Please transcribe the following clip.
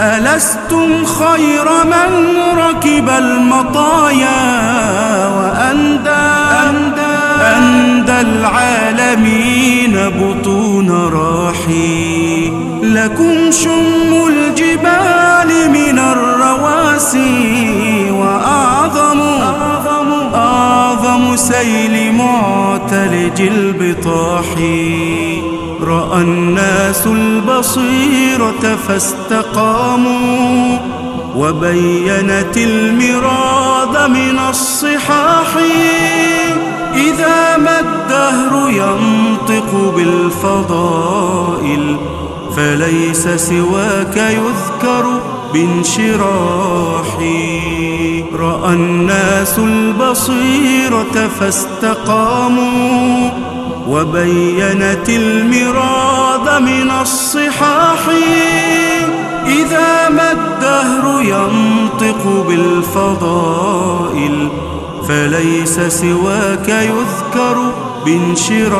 ألستم خير من ركب المطايا وأندى أندى العالمين بطون راحي لكم شم الجبال من الرواسي وأعظم أعظم سيل معتلج البطاح رأى الناس البصيرة فاستقاموا وبينت المراد من الصحاح إذا ما الدهر ينطق بالفضائل فليس سواك يذكر بانشراحي رأى الناس البصيرة فاستقاموا وبينت المراد من الصحاح إذا ما الدهر ينطق بالفضائل فليس سواك يذكر بانشراحي.